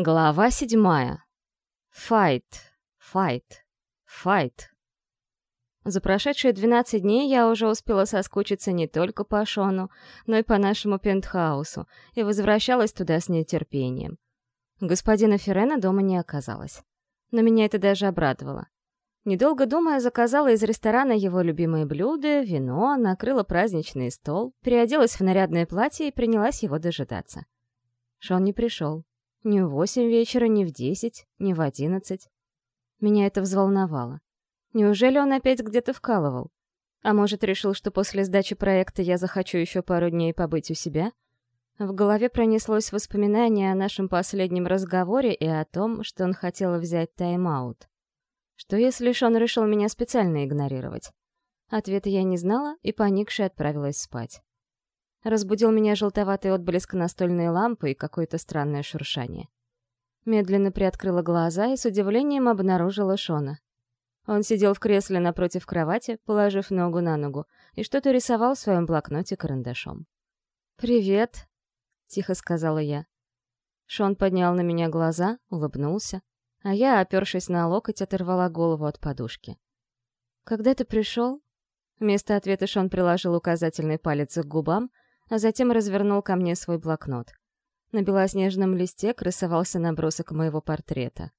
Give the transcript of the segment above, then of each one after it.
Глава седьмая. Файт, файт, файт. За прошедшие 12 дней я уже успела соскучиться не только по Шону, но и по нашему пентхаусу, и возвращалась туда с нетерпением. Господина Ферена дома не оказалось. Но меня это даже обрадовало. Недолго думая, заказала из ресторана его любимые блюда, вино, накрыла праздничный стол, переоделась в нарядное платье и принялась его дожидаться. Шон не пришел. Ни в восемь вечера, ни в десять, ни в одиннадцать. Меня это взволновало. Неужели он опять где-то вкалывал? А может, решил, что после сдачи проекта я захочу еще пару дней побыть у себя? В голове пронеслось воспоминание о нашем последнем разговоре и о том, что он хотел взять тайм-аут. Что если Шон решил меня специально игнорировать? Ответа я не знала и, поникши, отправилась спать. Разбудил меня желтоватый отблеск настольной лампы и какое-то странное шуршание. Медленно приоткрыла глаза и с удивлением обнаружила Шона. Он сидел в кресле напротив кровати, положив ногу на ногу, и что-то рисовал в своем блокноте карандашом. «Привет», — тихо сказала я. Шон поднял на меня глаза, улыбнулся, а я, опершись на локоть, оторвала голову от подушки. «Когда ты пришел?» Вместо ответа Шон приложил указательный палец к губам, а затем развернул ко мне свой блокнот. На белоснежном листе красовался набросок моего портрета.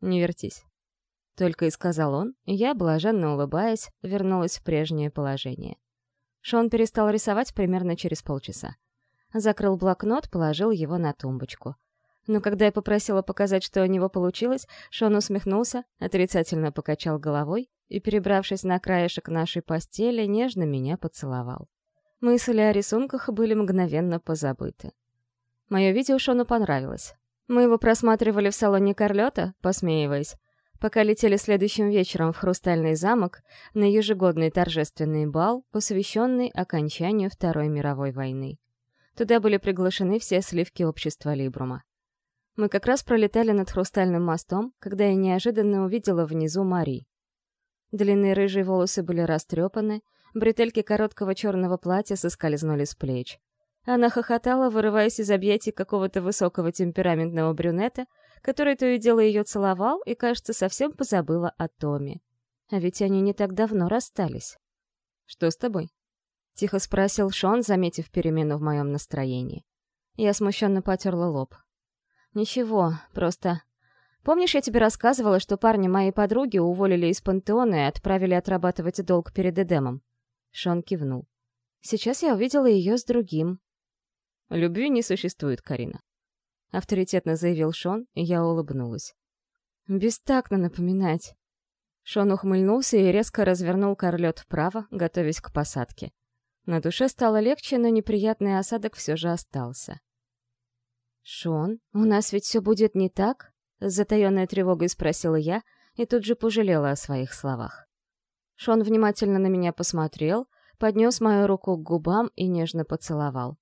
«Не вертись», — только и сказал он, и я, блаженно улыбаясь, вернулась в прежнее положение. Шон перестал рисовать примерно через полчаса. Закрыл блокнот, положил его на тумбочку. Но когда я попросила показать, что у него получилось, Шон усмехнулся, отрицательно покачал головой и, перебравшись на краешек нашей постели, нежно меня поцеловал. Мысли о рисунках были мгновенно позабыты. Мое видео Шону понравилось. Мы его просматривали в салоне Карлета, посмеиваясь, пока летели следующим вечером в Хрустальный замок на ежегодный торжественный бал, посвященный окончанию Второй мировой войны. Туда были приглашены все сливки общества Либрума. Мы как раз пролетали над Хрустальным мостом, когда я неожиданно увидела внизу Мари. Длинные рыжие волосы были растрепаны, бретельки короткого черного платья соскользнули с плеч. Она хохотала, вырываясь из объятий какого-то высокого темпераментного брюнета, который то и дело ее целовал и, кажется, совсем позабыла о Томе. А ведь они не так давно расстались. «Что с тобой?» — тихо спросил Шон, заметив перемену в моем настроении. Я смущенно потерла лоб. «Ничего, просто...» Помнишь, я тебе рассказывала, что парни моей подруги уволили из пантеона и отправили отрабатывать долг перед Эдемом? Шон кивнул. Сейчас я увидела ее с другим. «Любви не существует, Карина», — авторитетно заявил Шон, и я улыбнулась. «Бестактно напоминать». Шон ухмыльнулся и резко развернул корлет вправо, готовясь к посадке. На душе стало легче, но неприятный осадок все же остался. «Шон, у нас ведь все будет не так?» — с затаенной тревогой спросила я и тут же пожалела о своих словах. Шон внимательно на меня посмотрел, поднес мою руку к губам и нежно поцеловал.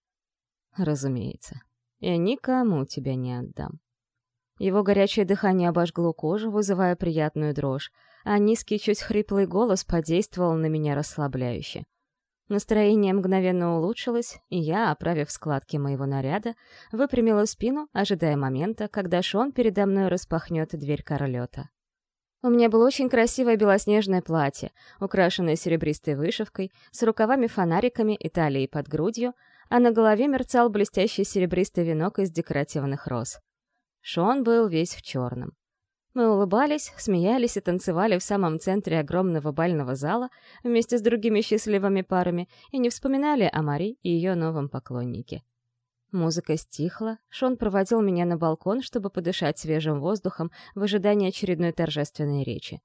«Разумеется, я никому тебя не отдам». Его горячее дыхание обожгло кожу, вызывая приятную дрожь, а низкий, чуть хриплый голос подействовал на меня расслабляюще. Настроение мгновенно улучшилось, и я, оправив складки моего наряда, выпрямила спину, ожидая момента, когда Шон передо мной распахнет дверь королета. У меня было очень красивое белоснежное платье, украшенное серебристой вышивкой, с рукавами-фонариками и талией под грудью, а на голове мерцал блестящий серебристый венок из декоративных роз. Шон был весь в черном. Мы улыбались, смеялись и танцевали в самом центре огромного бального зала вместе с другими счастливыми парами и не вспоминали о Мари и ее новом поклоннике. Музыка стихла, Шон проводил меня на балкон, чтобы подышать свежим воздухом в ожидании очередной торжественной речи.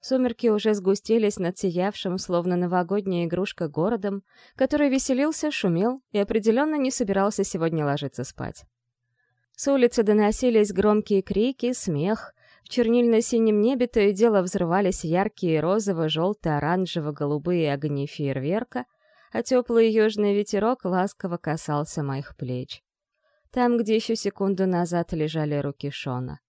Сумерки уже сгустились над сиявшим, словно новогодняя игрушка, городом, который веселился, шумел и определенно не собирался сегодня ложиться спать. С улицы доносились громкие крики, смех. В чернильно-синем небе то и дело взрывались яркие розово, желто, оранжево, голубые огни фейерверка — а теплый южный ветерок ласково касался моих плеч. Там, где еще секунду назад лежали руки Шона.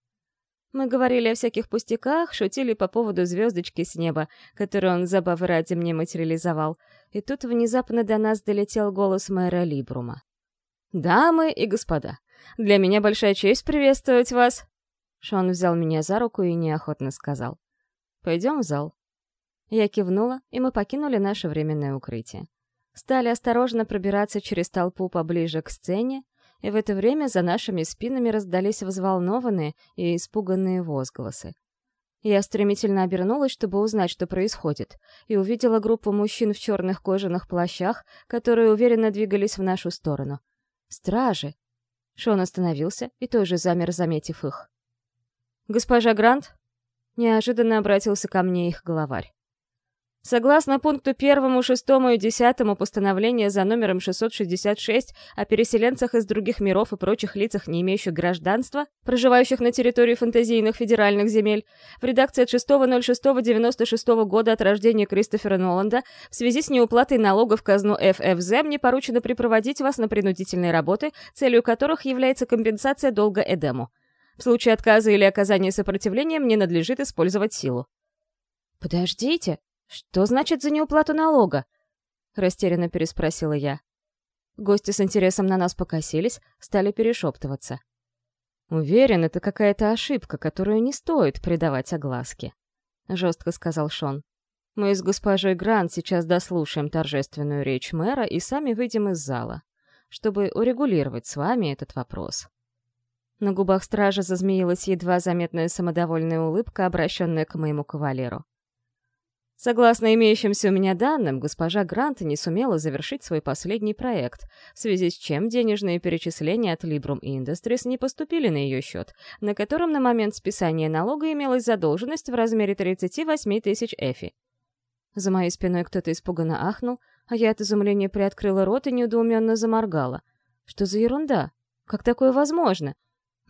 Мы говорили о всяких пустяках, шутили по поводу звездочки с неба, которую он забавы ради мне материализовал, и тут внезапно до нас долетел голос мэра Либрума. «Дамы и господа, Для меня большая честь приветствовать вас!» Шон взял меня за руку и неохотно сказал. «Пойдем в зал». Я кивнула, и мы покинули наше временное укрытие. Стали осторожно пробираться через толпу поближе к сцене, и в это время за нашими спинами раздались взволнованные и испуганные возгласы. Я стремительно обернулась, чтобы узнать, что происходит, и увидела группу мужчин в черных кожаных плащах, которые уверенно двигались в нашу сторону. «Стражи!» Шон остановился и тоже замер, заметив их. «Госпожа Грант?» Неожиданно обратился ко мне их главарь. Согласно пункту первому, шестому и десятому постановления за номером 666 о переселенцах из других миров и прочих лицах, не имеющих гражданства, проживающих на территории фантазийных федеральных земель, в редакции от 6.06.96 года от рождения Кристофера Ноланда в связи с неуплатой налогов в казну ФФЗ мне поручено припроводить вас на принудительные работы, целью которых является компенсация долга Эдему. В случае отказа или оказания сопротивления мне надлежит использовать силу. «Подождите», «Что значит за неуплату налога?» — растерянно переспросила я. Гости с интересом на нас покосились, стали перешептываться. «Уверен, это какая-то ошибка, которую не стоит придавать огласке», — жестко сказал Шон. «Мы с госпожой Грант сейчас дослушаем торжественную речь мэра и сами выйдем из зала, чтобы урегулировать с вами этот вопрос». На губах стража зазмеилась едва заметная самодовольная улыбка, обращенная к моему кавалеру. Согласно имеющимся у меня данным, госпожа Грант не сумела завершить свой последний проект, в связи с чем денежные перечисления от Librum Industries не поступили на ее счет, на котором на момент списания налога имелась задолженность в размере 38 тысяч эфи. За моей спиной кто-то испуганно ахнул, а я от изумления приоткрыла рот и недоуменно заморгала. Что за ерунда? Как такое возможно?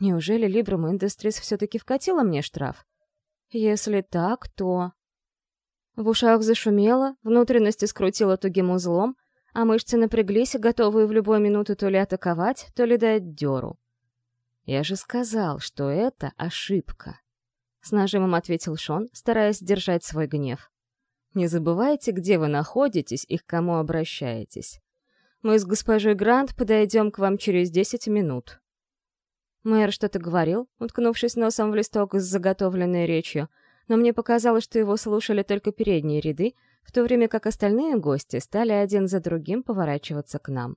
Неужели Librum Industries все-таки вкатила мне штраф? Если так, то... В ушах зашумело, внутренности скрутило тугим узлом, а мышцы напряглись, готовые в любую минуту то ли атаковать, то ли дать дёру. «Я же сказал, что это ошибка», — с нажимом ответил Шон, стараясь держать свой гнев. «Не забывайте, где вы находитесь и к кому обращаетесь. Мы с госпожой Грант подойдем к вам через десять минут». Мэр что-то говорил, уткнувшись носом в листок с заготовленной речью — но мне показалось, что его слушали только передние ряды, в то время как остальные гости стали один за другим поворачиваться к нам.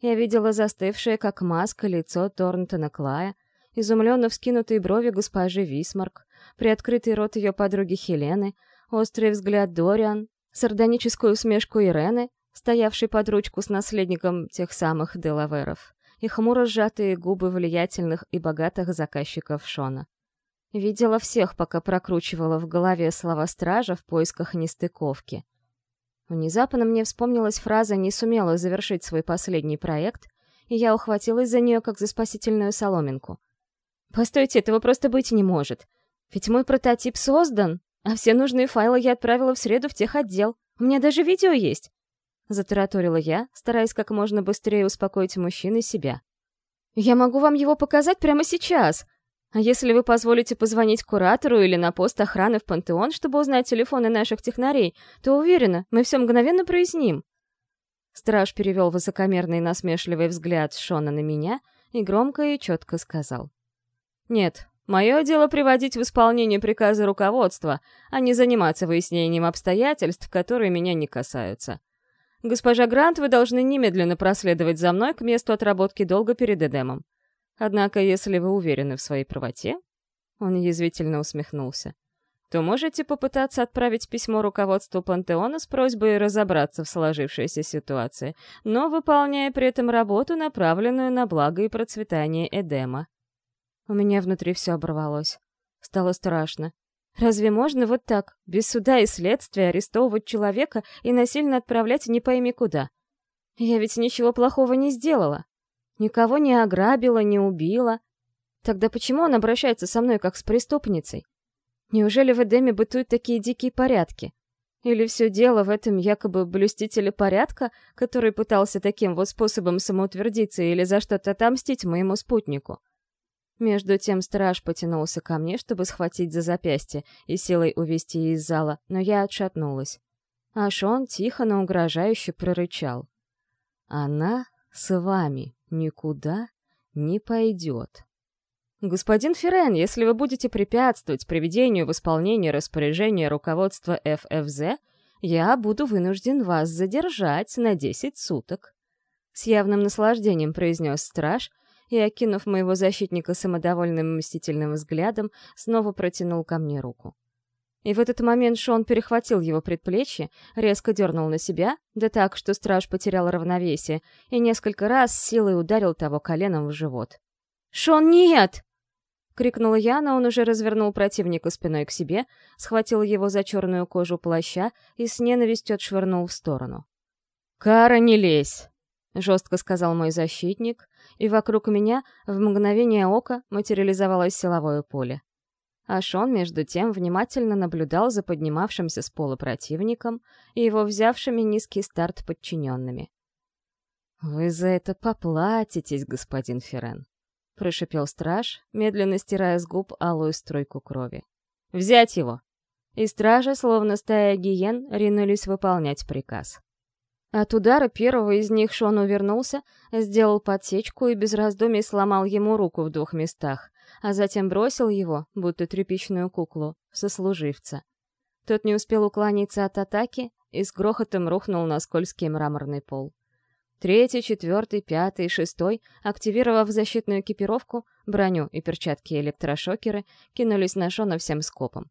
Я видела застывшее, как маска, лицо Торнтона Клая, изумленно вскинутые брови госпожи Висмарк, приоткрытый рот ее подруги Хелены, острый взгляд Дориан, сардоническую усмешку Ирены, стоявшей под ручку с наследником тех самых Делаверов, и хмуро сжатые губы влиятельных и богатых заказчиков Шона. Видела всех, пока прокручивала в голове слова стража в поисках нестыковки. Внезапно мне вспомнилась фраза «не сумела завершить свой последний проект», и я ухватилась за нее, как за спасительную соломинку. «Постойте, этого просто быть не может. Ведь мой прототип создан, а все нужные файлы я отправила в среду в техотдел. У меня даже видео есть!» Затараторила я, стараясь как можно быстрее успокоить мужчин и себя. «Я могу вам его показать прямо сейчас!» А если вы позволите позвонить куратору или на пост охраны в Пантеон, чтобы узнать телефоны наших технарей, то уверена, мы все мгновенно проясним. Страж перевел высокомерный насмешливый взгляд Шона на меня и громко и четко сказал. «Нет, мое дело приводить в исполнение приказа руководства, а не заниматься выяснением обстоятельств, которые меня не касаются. Госпожа Грант, вы должны немедленно проследовать за мной к месту отработки долга перед Эдемом. Однако, если вы уверены в своей правоте, он язвительно усмехнулся, то можете попытаться отправить письмо руководству Пантеона с просьбой разобраться в сложившейся ситуации, но выполняя при этом работу, направленную на благо и процветание Эдема. У меня внутри все оборвалось. Стало страшно. Разве можно вот так, без суда и следствия, арестовывать человека и насильно отправлять не пойми куда? Я ведь ничего плохого не сделала. Никого не ограбила, не убила. Тогда почему он обращается со мной как с преступницей? Неужели в Эдеме бытуют такие дикие порядки? Или все дело в этом якобы блюстителе порядка, который пытался таким вот способом самоутвердиться или за что-то отомстить моему спутнику? Между тем страж потянулся ко мне, чтобы схватить за запястье и силой увести из зала, но я отшатнулась. А Шон тихо, но угрожающе прорычал. «Она с вами никуда не пойдет. «Господин Ферен, если вы будете препятствовать приведению в исполнение распоряжения руководства ФФЗ, я буду вынужден вас задержать на 10 суток», — с явным наслаждением произнес страж и, окинув моего защитника самодовольным мстительным взглядом, снова протянул ко мне руку. И в этот момент Шон перехватил его предплечье, резко дернул на себя, да так, что страж потерял равновесие, и несколько раз силой ударил того коленом в живот. «Шон, нет!» — крикнула я, но он уже развернул противника спиной к себе, схватил его за черную кожу плаща и с ненавистью отшвырнул в сторону. «Кара, не лезь!» — жестко сказал мой защитник, и вокруг меня в мгновение ока материализовалось силовое поле. А Шон, между тем, внимательно наблюдал за поднимавшимся с пола противником и его взявшими низкий старт подчиненными. «Вы за это поплатитесь, господин Ферен», — прошипел страж, медленно стирая с губ алую струйку крови. «Взять его!» И стражи, словно стая гиен, ринулись выполнять приказ. От удара первого из них Шон увернулся, сделал подсечку и без раздумий сломал ему руку в двух местах, а затем бросил его, будто тряпичную куклу, в сослуживца. Тот не успел уклониться от атаки и с грохотом рухнул на скользкий мраморный пол. Третий, четвертый, пятый, шестой, активировав защитную экипировку, броню и перчатки-электрошокеры, кинулись на Шона всем скопом.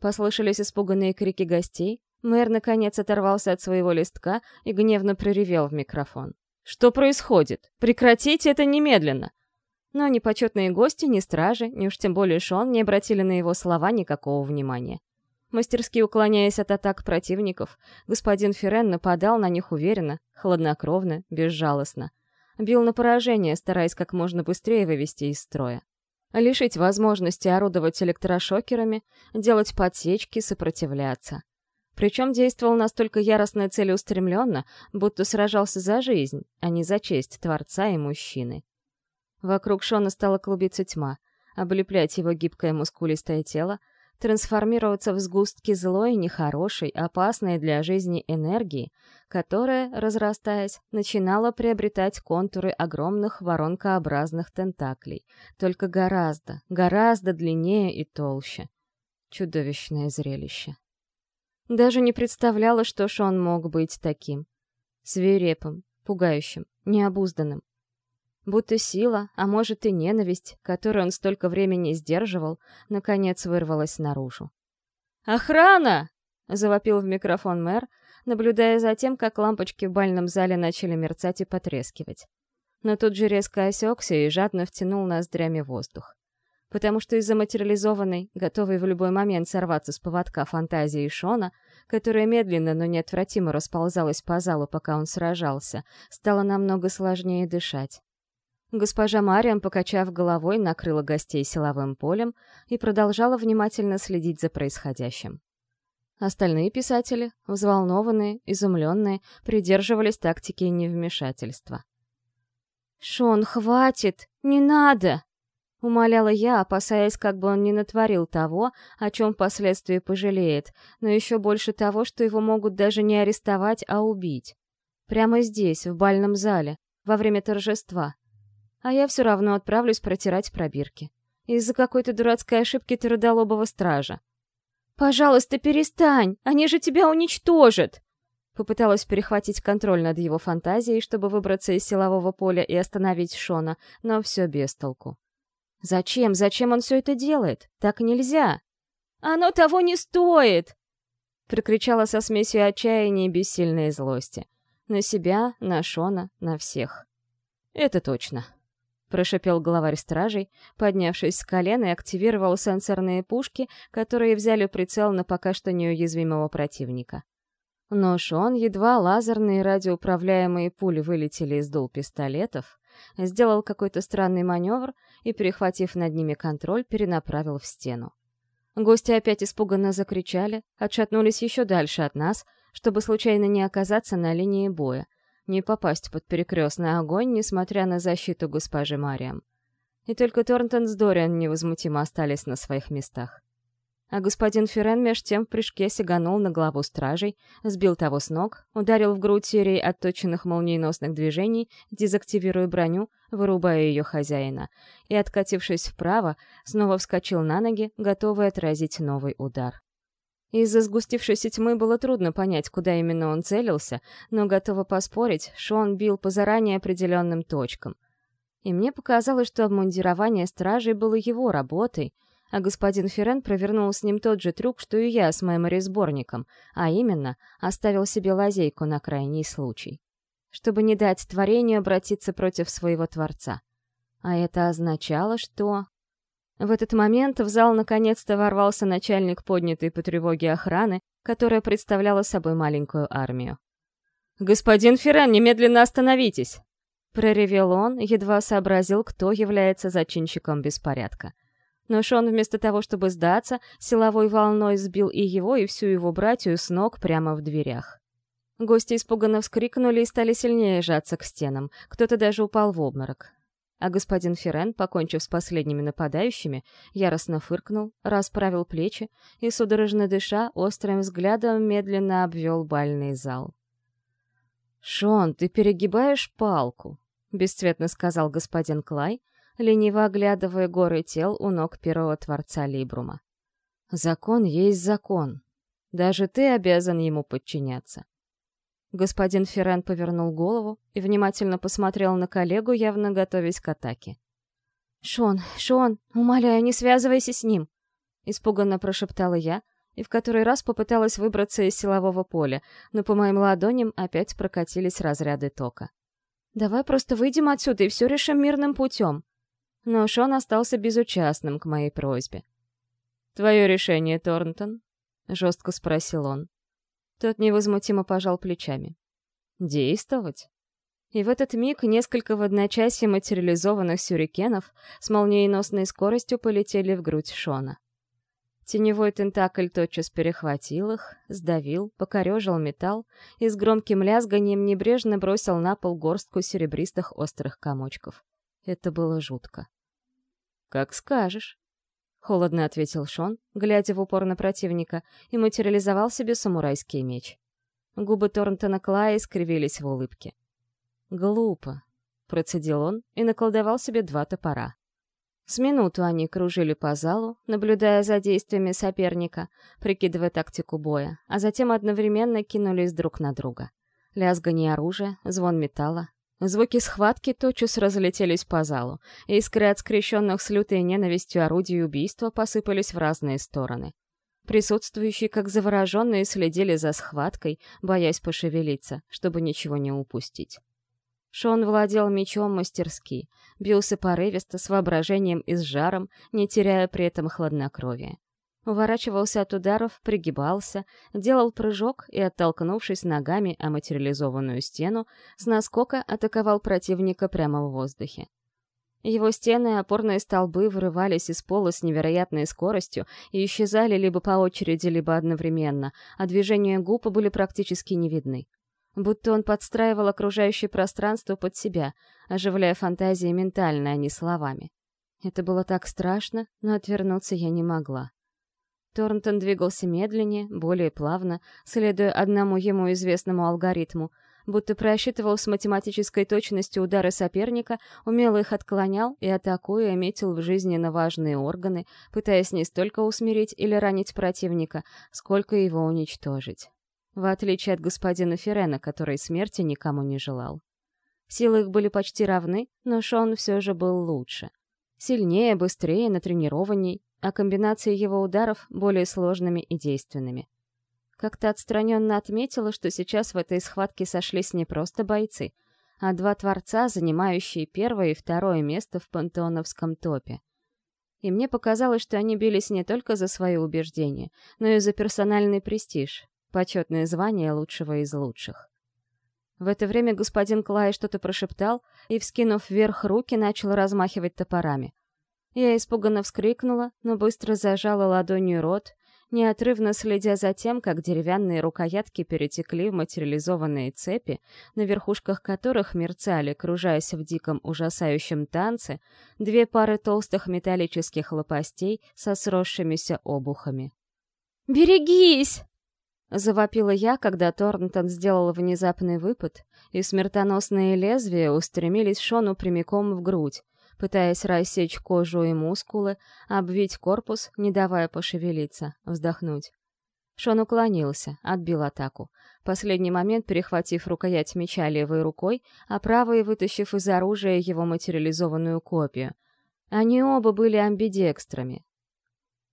Послышались испуганные крики гостей, мэр наконец оторвался от своего листка и гневно проревел в микрофон. «Что происходит? Прекратите это немедленно!» Но ни почетные гости, ни стражи, ни уж тем более Шон не обратили на его слова никакого внимания. Мастерски уклоняясь от атак противников, господин Ферен нападал на них уверенно, хладнокровно, безжалостно. Бил на поражение, стараясь как можно быстрее вывести из строя. Лишить возможности орудовать электрошокерами, делать подсечки, сопротивляться. Причем действовал настолько яростно и целеустремленно, будто сражался за жизнь, а не за честь Творца и мужчины. Вокруг Шона стала клубиться тьма, облеплять его гибкое мускулистое тело, трансформироваться в сгустки злой, нехорошей, опасной для жизни энергии, которая, разрастаясь, начинала приобретать контуры огромных воронкообразных тентаклей, только гораздо, гораздо длиннее и толще. Чудовищное зрелище. Даже не представляла, что Шон мог быть таким. Свирепым, пугающим, необузданным. Будто сила, а может и ненависть, которую он столько времени сдерживал, наконец вырвалась наружу. «Охрана!» — завопил в микрофон мэр, наблюдая за тем, как лампочки в бальном зале начали мерцать и потрескивать. Но тут же резко осекся и жадно втянул ноздрями воздух. Потому что из-за материализованной, готовой в любой момент сорваться с поводка фантазии Шона, которая медленно, но неотвратимо расползалась по залу, пока он сражался, стало намного сложнее дышать. Госпожа Мариам, покачав головой, накрыла гостей силовым полем и продолжала внимательно следить за происходящим. Остальные писатели, взволнованные, изумленные, придерживались тактики невмешательства. «Шон, хватит! Не надо!» — умоляла я, опасаясь, как бы он не натворил того, о чем впоследствии пожалеет, но еще больше того, что его могут даже не арестовать, а убить. Прямо здесь, в бальном зале, во время торжества — а я все равно отправлюсь протирать пробирки. Из-за какой-то дурацкой ошибки трудолобого стража. «Пожалуйста, перестань! Они же тебя уничтожат!» Попыталась перехватить контроль над его фантазией, чтобы выбраться из силового поля и остановить Шона, но все без толку. «Зачем? Зачем он все это делает? Так нельзя!» «Оно того не стоит!» Прикричала со смесью отчаяния и бессильной злости. На себя, на Шона, на всех. «Это точно!» — прошипел главарь стражей, поднявшись с колена и активировал сенсорные пушки, которые взяли прицел на пока что неуязвимого противника. Но Шон, едва лазерные радиоуправляемые пули вылетели из дул пистолетов, сделал какой-то странный маневр и, перехватив над ними контроль, перенаправил в стену. Гости опять испуганно закричали, отшатнулись еще дальше от нас, чтобы случайно не оказаться на линии боя, не попасть под перекрестный огонь, несмотря на защиту госпожи Мариам. И только Торнтон с Дориан невозмутимо остались на своих местах. А господин Ферен меж тем в прыжке сиганул на главу стражей, сбил того с ног, ударил в грудь серией отточенных молниеносных движений, дезактивируя броню, вырубая ее хозяина, и, откатившись вправо, снова вскочил на ноги, готовый отразить новый удар. Из-за сгустившейся тьмы было трудно понять, куда именно он целился, но готова поспорить, что он бил по заранее определенным точкам. И мне показалось, что обмундирование стражей было его работой — а господин Ферен провернул с ним тот же трюк, что и я с мемори-сборником, а именно, оставил себе лазейку на крайний случай. Чтобы не дать творению обратиться против своего Творца. А это означало, что... В этот момент в зал наконец-то ворвался начальник поднятой по тревоге охраны, которая представляла собой маленькую армию. «Господин Ферран, немедленно остановитесь!» Проревел он, едва сообразил, кто является зачинщиком беспорядка. Но Шон вместо того, чтобы сдаться, силовой волной сбил и его, и всю его братью с ног прямо в дверях. Гости испуганно вскрикнули и стали сильнее сжаться к стенам, кто-то даже упал в обморок. А господин Ферен, покончив с последними нападающими, яростно фыркнул, расправил плечи и, судорожно дыша, острым взглядом медленно обвел бальный зал. «Шон, ты перегибаешь палку», — бесцветно сказал господин Клай, лениво оглядывая горы тел у ног первого творца Либрума. «Закон есть закон. Даже ты обязан ему подчиняться». Господин Феррен повернул голову и внимательно посмотрел на коллегу, явно готовясь к атаке. «Шон, Шон, умоляю, не связывайся с ним!» Испуганно прошептала я и в который раз попыталась выбраться из силового поля, но по моим ладоням опять прокатились разряды тока. «Давай просто выйдем отсюда и все решим мирным путем!» но Шон остался безучастным к моей просьбе. «Твое решение, Торнтон?» — жестко спросил он. Тот невозмутимо пожал плечами. «Действовать?» И в этот миг несколько в одночасье материализованных сюрикенов с молниеносной скоростью полетели в грудь Шона. Теневой тентакль тотчас перехватил их, сдавил, покорежил металл и с громким лязганием небрежно бросил на пол горстку серебристых острых комочков. Это было жутко. «Как скажешь», — холодно ответил Шон, глядя в упор на противника, и материализовал себе самурайский меч. Губы Торнтона Клая скривились в улыбке. «Глупо», — процедил он и наколдовал себе два топора. С минуту они кружили по залу, наблюдая за действиями соперника, прикидывая тактику боя, а затем одновременно кинулись друг на друга. Лязганье оружия, звон металла, Звуки схватки тотчас разлетелись по залу, искры от скрещенных с лютой ненавистью орудий убийства посыпались в разные стороны. Присутствующие, как завороженные, следили за схваткой, боясь пошевелиться, чтобы ничего не упустить. Шон владел мечом мастерски, бился порывисто, с воображением и с жаром, не теряя при этом хладнокровия уворачивался от ударов, пригибался, делал прыжок и, оттолкнувшись ногами о материализованную стену, с наскока атаковал противника прямо в воздухе. Его стены и опорные столбы вырывались из пола с невероятной скоростью и исчезали либо по очереди, либо одновременно, а движения губ были практически не видны. Будто он подстраивал окружающее пространство под себя, оживляя фантазии ментально, а не словами. Это было так страшно, но отвернуться я не могла. Торнтон двигался медленнее, более плавно, следуя одному ему известному алгоритму, будто просчитывал с математической точностью удары соперника, умело их отклонял и, атакуя, метил в жизненно важные органы, пытаясь не столько усмирить или ранить противника, сколько его уничтожить. В отличие от господина Ферена, который смерти никому не желал. Силы их были почти равны, но Шон все же был лучше. Сильнее, быстрее, натренированней, а комбинации его ударов более сложными и действенными. Как-то отстраненно отметила, что сейчас в этой схватке сошлись не просто бойцы, а два творца, занимающие первое и второе место в пантеоновском топе. И мне показалось, что они бились не только за свои убеждения, но и за персональный престиж, почетное звание лучшего из лучших. В это время господин Клай что-то прошептал и, вскинув вверх руки, начал размахивать топорами. Я испуганно вскрикнула, но быстро зажала ладонью рот, неотрывно следя за тем, как деревянные рукоятки перетекли в материализованные цепи, на верхушках которых мерцали, кружаясь в диком ужасающем танце, две пары толстых металлических лопастей со сросшимися обухами. «Берегись!» Завопила я, когда Торнтон сделал внезапный выпад, и смертоносные лезвия устремились Шону прямиком в грудь, пытаясь рассечь кожу и мускулы, обвить корпус, не давая пошевелиться, вздохнуть. Шон уклонился, отбил атаку. Последний момент перехватив рукоять меча левой рукой, а правой вытащив из оружия его материализованную копию. Они оба были амбидекстрами.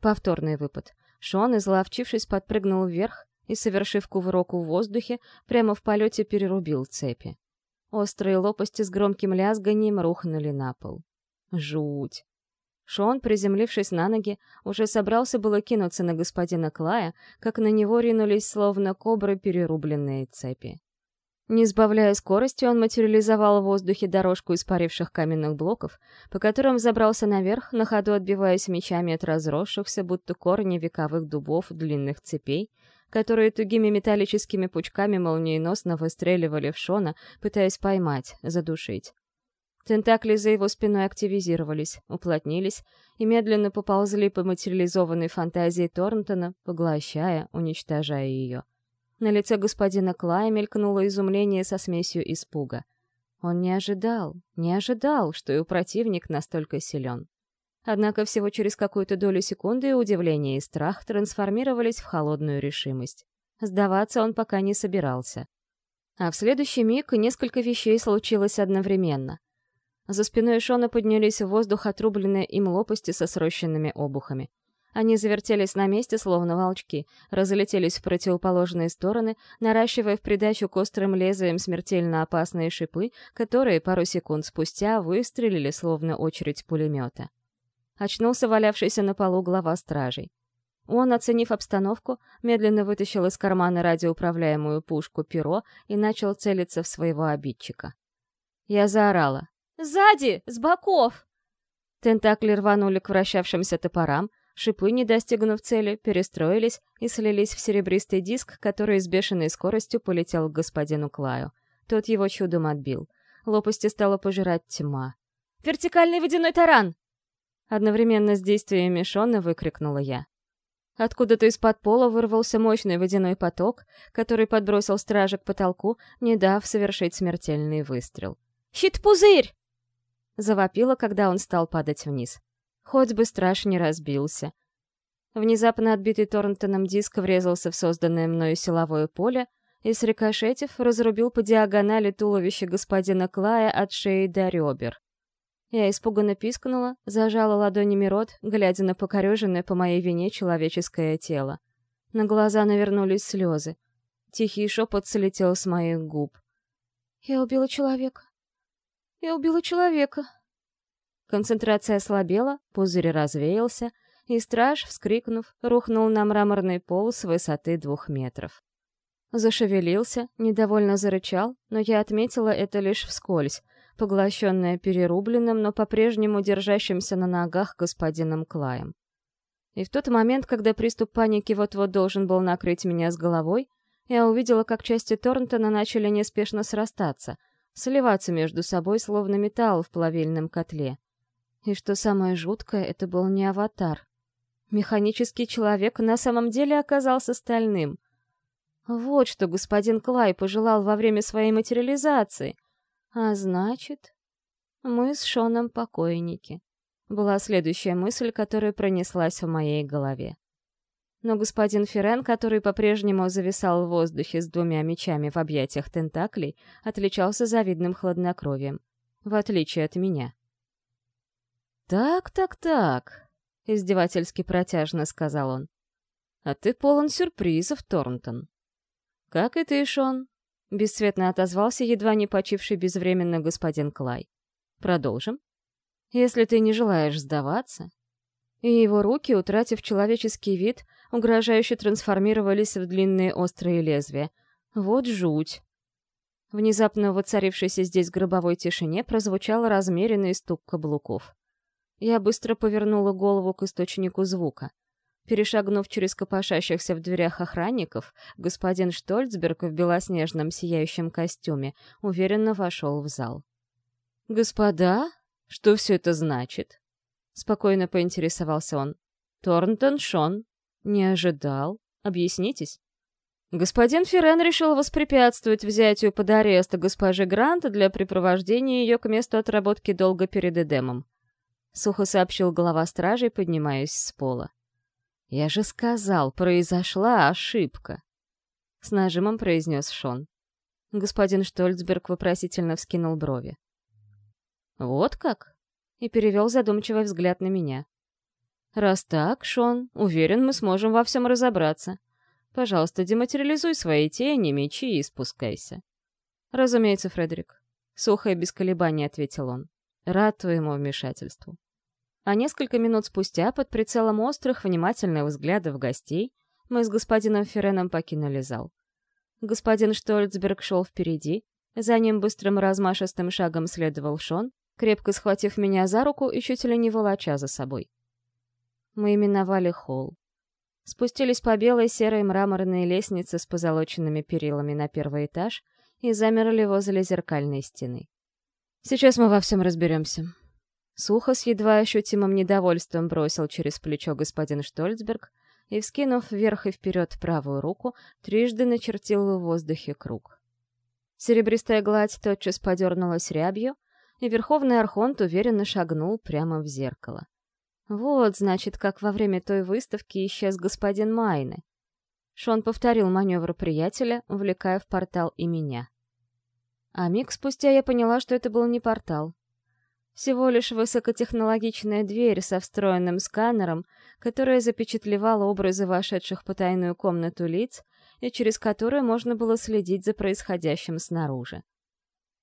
Повторный выпад. Шон, изловчившись, подпрыгнул вверх, и, совершив кувырок в воздухе, прямо в полете перерубил цепи. Острые лопасти с громким лязганием рухнули на пол. Жуть! Шон, приземлившись на ноги, уже собрался было кинуться на господина Клая, как на него ринулись словно кобры перерубленные цепи. Не сбавляя скорости, он материализовал в воздухе дорожку из паривших каменных блоков, по которым забрался наверх, на ходу отбиваясь мечами от разросшихся, будто корни вековых дубов длинных цепей, которые тугими металлическими пучками молниеносно выстреливали в Шона, пытаясь поймать, задушить. Тентакли за его спиной активизировались, уплотнились и медленно поползли по материализованной фантазии Торнтона, поглощая, уничтожая ее. На лице господина Клая мелькнуло изумление со смесью испуга. Он не ожидал, не ожидал, что и противник настолько силен. Однако всего через какую-то долю секунды удивление и страх трансформировались в холодную решимость. Сдаваться он пока не собирался. А в следующий миг несколько вещей случилось одновременно. За спиной Шона поднялись в воздух отрубленные им лопасти со срощенными обухами. Они завертелись на месте, словно волчки, разлетелись в противоположные стороны, наращивая в придачу к острым лезвиям смертельно опасные шипы, которые пару секунд спустя выстрелили, словно очередь пулемета. Очнулся валявшийся на полу глава стражей. Он, оценив обстановку, медленно вытащил из кармана радиоуправляемую пушку перо и начал целиться в своего обидчика. Я заорала. «Сзади! С боков!» Тентакли рванули к вращавшимся топорам, шипы, не достигнув цели, перестроились и слились в серебристый диск, который с бешеной скоростью полетел к господину Клаю. Тот его чудом отбил. Лопасти стала пожирать тьма. «Вертикальный водяной таран!» Одновременно с действиями Шона выкрикнула я. Откуда-то из-под пола вырвался мощный водяной поток, который подбросил стража к потолку, не дав совершить смертельный выстрел. «Щит-пузырь!» Завопила, когда он стал падать вниз. Хоть бы страж разбился. Внезапно отбитый Торнтоном диск врезался в созданное мною силовое поле и, срикошетив, разрубил по диагонали туловище господина Клая от шеи до ребер. Я испуганно пискнула, зажала ладонями рот, глядя на покореженное по моей вине человеческое тело. На глаза навернулись слезы. Тихий шепот слетел с моих губ. «Я убила человека. Я убила человека». Концентрация ослабела, пузырь развеялся, и страж, вскрикнув, рухнул на мраморный пол с высоты двух метров. Зашевелился, недовольно зарычал, но я отметила это лишь вскользь, поглощенная перерубленным, но по-прежнему держащимся на ногах господином Клаем. И в тот момент, когда приступ паники вот-вот должен был накрыть меня с головой, я увидела, как части Торнтона начали неспешно срастаться, сливаться между собой, словно металл в плавильном котле. И что самое жуткое, это был не аватар. Механический человек на самом деле оказался стальным. Вот что господин Клай пожелал во время своей материализации. А значит, мы с Шоном покойники. Была следующая мысль, которая пронеслась в моей голове. Но господин Ферен, который по-прежнему зависал в воздухе с двумя мечами в объятиях тентаклей, отличался завидным хладнокровием, в отличие от меня. «Так, так, так», — издевательски протяжно сказал он. «А ты полон сюрпризов, Торнтон». «Как и ты, Шон. — бесцветно отозвался едва не почивший безвременно господин Клай. «Продолжим. Если ты не желаешь сдаваться...» И его руки, утратив человеческий вид, угрожающе трансформировались в длинные острые лезвия. Вот жуть! Внезапно в воцарившейся здесь гробовой тишине прозвучал размеренный стук каблуков. Я быстро повернула голову к источнику звука — Перешагнув через копошащихся в дверях охранников, господин Штольцберг в белоснежном сияющем костюме уверенно вошел в зал. «Господа, что все это значит?» — спокойно поинтересовался он. «Торнтон Шон. Не ожидал. Объяснитесь. Господин Ферен решил воспрепятствовать взятию под арест госпожи Грант для припровождения ее к месту отработки долга перед Эдемом. Сухо сообщил глава стражей, поднимаясь с пола. «Я же сказал, произошла ошибка!» С нажимом произнес Шон. Господин Штольцберг вопросительно вскинул брови. «Вот как?» и перевел задумчивый взгляд на меня. «Раз так, Шон, уверен, мы сможем во всем разобраться. Пожалуйста, дематериализуй свои тени, мечи и спускайся». «Разумеется, Фредерик», — сухо и без колебаний ответил он. «Рад твоему вмешательству». А несколько минут спустя, под прицелом острых, внимательных взглядов гостей, мы с господином Ференом покинули зал. Господин Штольцберг шел впереди, за ним быстрым размашистым шагом следовал Шон, крепко схватив меня за руку и чуть ли не волоча за собой. Мы именовали холл. Спустились по белой серой мраморной лестнице с позолоченными перилами на первый этаж и замерли возле зеркальной стены. «Сейчас мы во всем разберемся», Сухо с едва ощутимым недовольством бросил через плечо господин Штольцберг и, вскинув вверх и вперед правую руку, трижды начертил в воздухе круг. Серебристая гладь тотчас подернулась рябью, и Верховный Архонт уверенно шагнул прямо в зеркало. Вот, значит, как во время той выставки исчез господин Майны. Шон повторил маневр приятеля, увлекая в портал и меня. А миг спустя я поняла, что это был не портал, всего лишь высокотехнологичная дверь со встроенным сканером, которая запечатлевала образы вошедших по тайную комнату лиц и через которую можно было следить за происходящим снаружи.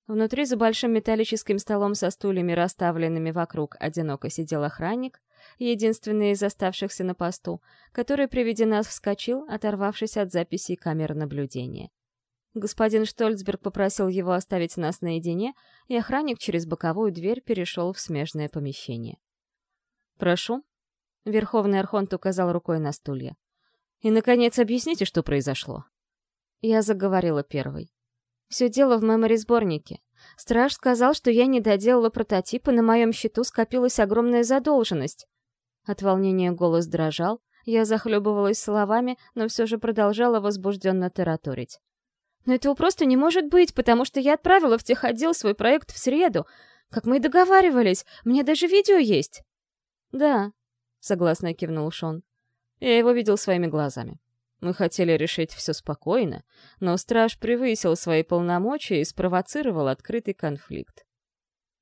Внутри за большим металлическим столом со стульями, расставленными вокруг, одиноко сидел охранник, единственный из оставшихся на посту, который при виде нас вскочил, оторвавшись от записей камер наблюдения. Господин Штольцберг попросил его оставить нас наедине, и охранник через боковую дверь перешел в смежное помещение. «Прошу». Верховный Архонт указал рукой на стулья. «И, наконец, объясните, что произошло». Я заговорила первой. «Все дело в мемори-сборнике. Страж сказал, что я не доделала прототип, и на моем счету скопилась огромная задолженность». От волнения голос дрожал, я захлебывалась словами, но все же продолжала возбужденно тараторить. Но этого просто не может быть, потому что я отправила в техотдел свой проект в среду. Как мы и договаривались, мне даже видео есть. Да, согласно кивнул Шон. Я его видел своими глазами. Мы хотели решить все спокойно, но страж превысил свои полномочия и спровоцировал открытый конфликт.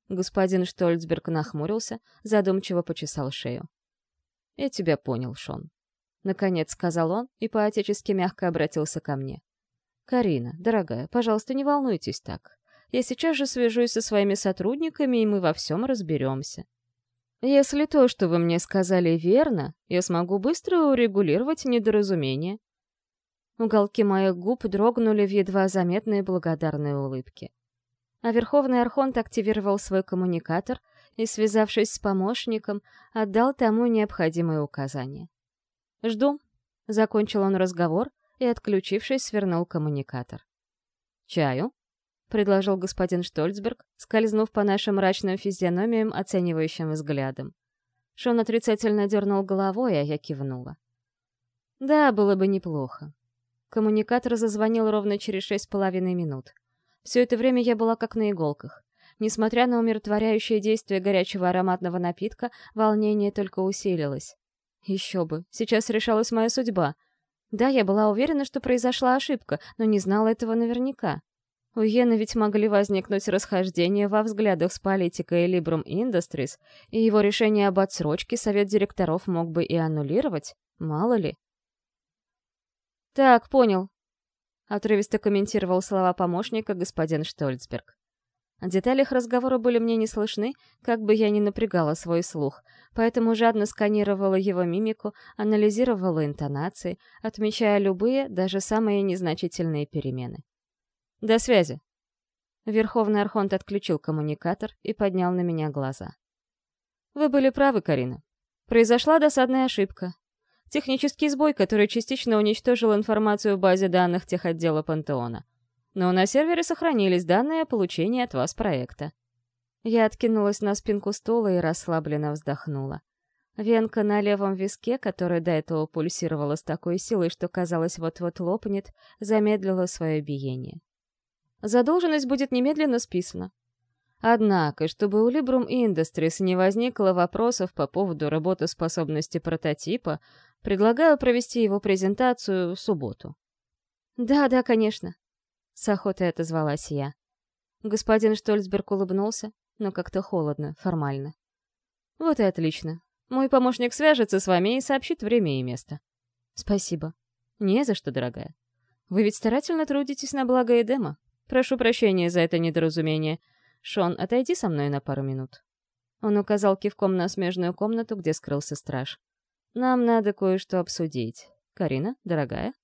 Господин Штольцберг нахмурился, задумчиво почесал шею. «Я тебя понял, Шон», — наконец сказал он и поотечески мягко обратился ко мне. «Карина, дорогая, пожалуйста, не волнуйтесь так. Я сейчас же свяжусь со своими сотрудниками, и мы во всем разберемся. Если то, что вы мне сказали, верно, я смогу быстро урегулировать недоразумение». Уголки моих губ дрогнули в едва заметные благодарные улыбки. А Верховный Архонт активировал свой коммуникатор и, связавшись с помощником, отдал тому необходимые указания. «Жду», — закончил он разговор, и, отключившись, свернул коммуникатор. «Чаю?» — предложил господин Штольцберг, скользнув по нашим мрачным физиономиям оценивающим взглядом. Шон отрицательно дернул головой, а я кивнула. «Да, было бы неплохо». Коммуникатор зазвонил ровно через шесть с половиной минут. Все это время я была как на иголках. Несмотря на умиротворяющее действие горячего ароматного напитка, волнение только усилилось. Еще бы, сейчас решалась моя судьба — да, я была уверена, что произошла ошибка, но не знала этого наверняка. У Йена ведь могли возникнуть расхождения во взглядах с политикой Librum Industries, и его решение об отсрочке совет директоров мог бы и аннулировать, мало ли. «Так, понял», — отрывисто комментировал слова помощника господин Штольцберг. Детали их разговора были мне не слышны, как бы я ни напрягала свой слух, поэтому жадно сканировала его мимику, анализировала интонации, отмечая любые, даже самые незначительные перемены. «До связи!» Верховный Архонт отключил коммуникатор и поднял на меня глаза. «Вы были правы, Карина. Произошла досадная ошибка. Технический сбой, который частично уничтожил информацию в базе данных техотдела Пантеона но на сервере сохранились данные о получении от вас проекта. Я откинулась на спинку стула и расслабленно вздохнула. Венка на левом виске, которая до этого пульсировала с такой силой, что казалось вот-вот лопнет, замедлила свое биение. Задолженность будет немедленно списана. Однако, чтобы у Librum Industries не возникло вопросов по поводу работоспособности прототипа, предлагаю провести его презентацию в субботу. «Да, да, конечно», — с охотой отозвалась я. Господин Штольцберг улыбнулся, но как-то холодно, формально. «Вот и отлично. Мой помощник свяжется с вами и сообщит время и место». «Спасибо». «Не за что, дорогая. Вы ведь старательно трудитесь на благо Эдема. Прошу прощения за это недоразумение. Шон, отойди со мной на пару минут». Он указал кивком на смежную комнату, где скрылся страж. «Нам надо кое-что обсудить. Карина, дорогая?»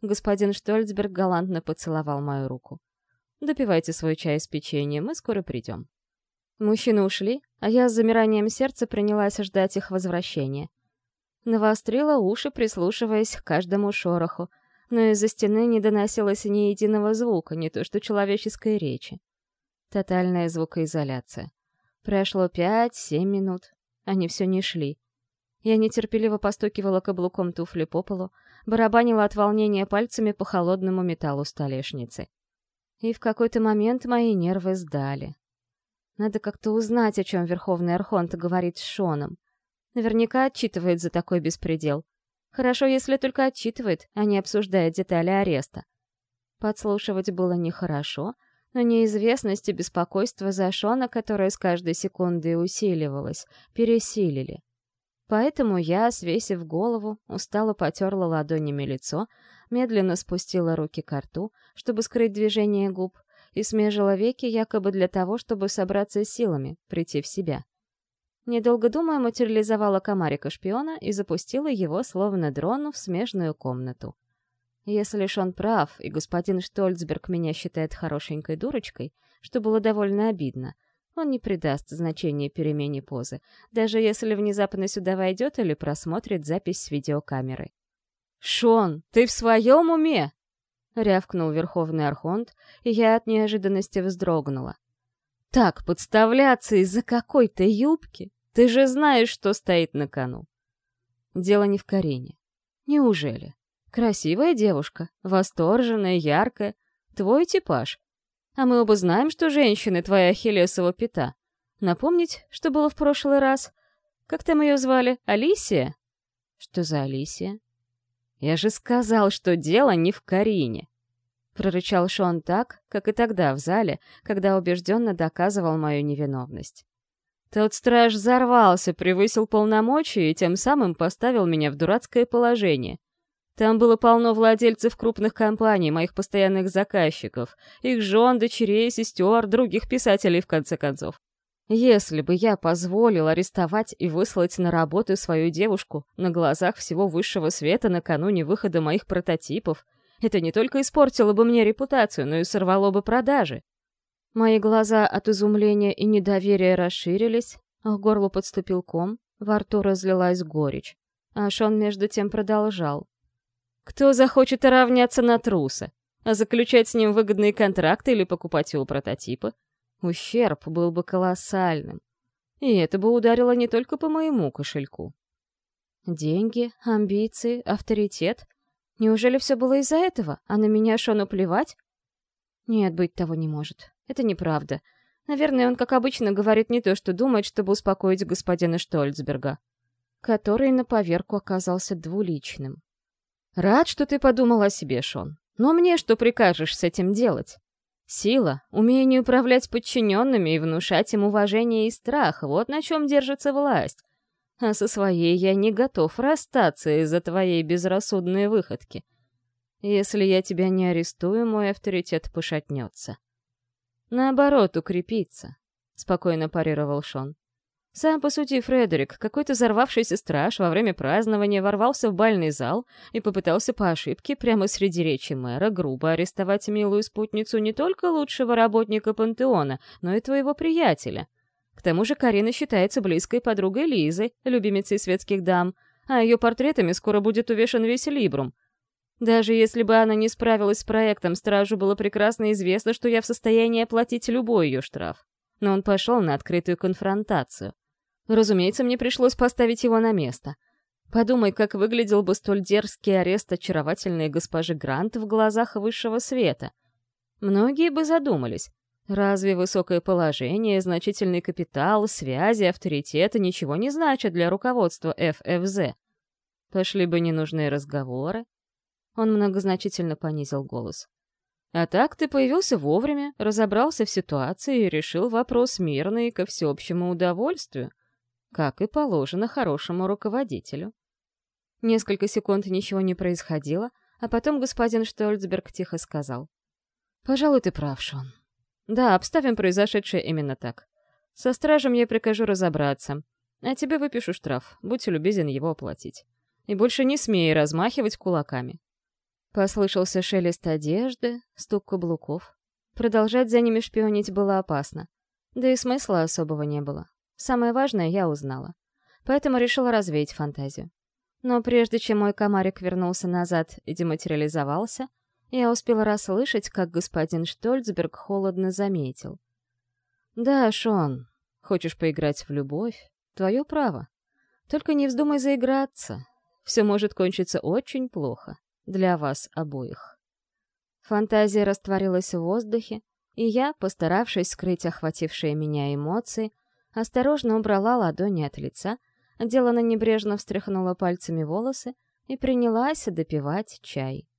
Господин Штольцберг галантно поцеловал мою руку. «Допивайте свой чай с печеньем, мы скоро придем». Мужчины ушли, а я с замиранием сердца принялась ждать их возвращения. Навострила уши, прислушиваясь к каждому шороху, но из-за стены не доносилось ни единого звука, не то что человеческой речи. Тотальная звукоизоляция. Прошло пять-семь минут. Они все не шли. Я нетерпеливо постукивала каблуком туфли по полу, барабанила от волнения пальцами по холодному металлу столешницы. И в какой-то момент мои нервы сдали. Надо как-то узнать, о чем Верховный Архонт говорит с Шоном. Наверняка отчитывает за такой беспредел. Хорошо, если только отчитывает, а не обсуждает детали ареста. Подслушивать было нехорошо, но неизвестность и беспокойство за Шона, которое с каждой секундой усиливалось, пересилили. Поэтому я, свесив голову, устало потерла ладонями лицо, медленно спустила руки к рту, чтобы скрыть движение губ, и смежила веки якобы для того, чтобы собраться силами, прийти в себя. Недолго думая, материализовала комарика-шпиона и запустила его, словно дрону, в смежную комнату. Если лишь он прав, и господин Штольцберг меня считает хорошенькой дурочкой, что было довольно обидно, он не придаст значения перемене позы, даже если внезапно сюда войдет или просмотрит запись с видеокамеры. «Шон, ты в своем уме?» — рявкнул Верховный Архонт, и я от неожиданности вздрогнула. Так подставляться из-за какой-то юбки? Ты же знаешь, что стоит на кону. Дело не в Карине. Неужели? Красивая девушка, восторженная, яркая. Твой типаж. А мы оба знаем, что женщины — твоя ахиллесова пята. Напомнить, что было в прошлый раз? Как там ее звали? Алисия? Что за Алисия? Я же сказал, что дело не в Карине. Прорычал Шон так, как и тогда в зале, когда убежденно доказывал мою невиновность. Тот страж взорвался, превысил полномочия и тем самым поставил меня в дурацкое положение. Там было полно владельцев крупных компаний, моих постоянных заказчиков, их жен, дочерей, сестер, других писателей, в конце концов. Если бы я позволил арестовать и выслать на работу свою девушку на глазах всего высшего света накануне выхода моих прототипов, это не только испортило бы мне репутацию, но и сорвало бы продажи. Мои глаза от изумления и недоверия расширились, а к горлу подступил ком, во рту разлилась горечь. А Шон между тем продолжал. «Кто захочет равняться на труса? А заключать с ним выгодные контракты или покупать его прототипы? Ущерб был бы колоссальным. И это бы ударило не только по моему кошельку. Деньги, амбиции, авторитет — Неужели все было из-за этого, а на меня Шону плевать? Нет, быть того не может. Это неправда. Наверное, он, как обычно, говорит не то, что думает, чтобы успокоить господина Штольцберга, который на поверку оказался двуличным. «Рад, что ты подумал о себе, Шон. Но мне что прикажешь с этим делать? Сила, умение управлять подчиненными и внушать им уважение и страх — вот на чем держится власть а со своей я не готов расстаться из-за твоей безрассудной выходки. Если я тебя не арестую, мой авторитет пошатнется. Наоборот, укрепится, — спокойно парировал Шон. Сам посуди, Фредерик, какой-то взорвавшийся страж во время празднования ворвался в бальный зал и попытался по ошибке прямо среди речи мэра грубо арестовать милую спутницу не только лучшего работника пантеона, но и твоего приятеля — к тому же Карина считается близкой подругой Лизы, любимицей светских дам, а ее портретами скоро будет увешан весь Либрум. Даже если бы она не справилась с проектом, стражу было прекрасно известно, что я в состоянии оплатить любой ее штраф. Но он пошел на открытую конфронтацию. Разумеется, мне пришлось поставить его на место. Подумай, как выглядел бы столь дерзкий арест очаровательной госпожи Грант в глазах высшего света. Многие бы задумались, разве высокое положение, значительный капитал, связи, авторитеты ничего не значат для руководства ФФЗ? Пошли бы ненужные разговоры. Он многозначительно понизил голос. А так ты появился вовремя, разобрался в ситуации и решил вопрос мирно и ко всеобщему удовольствию, как и положено хорошему руководителю. Несколько секунд ничего не происходило, а потом господин Штольцберг тихо сказал. «Пожалуй, ты прав, Шон. Да, обставим произошедшее именно так. Со стражем я прикажу разобраться, а тебе выпишу штраф, будь любезен его оплатить. И больше не смей размахивать кулаками. Послышался шелест одежды, стук каблуков. Продолжать за ними шпионить было опасно. Да и смысла особого не было. Самое важное я узнала. Поэтому решила развеять фантазию. Но прежде чем мой комарик вернулся назад и дематериализовался, я успела расслышать, как господин Штольцберг холодно заметил. «Да, Шон, хочешь поиграть в любовь? Твое право. Только не вздумай заиграться. Все может кончиться очень плохо для вас обоих. Фантазия растворилась в воздухе, и я, постаравшись скрыть охватившие меня эмоции, осторожно убрала ладони от лица, делано небрежно встряхнула пальцами волосы и принялась допивать чай.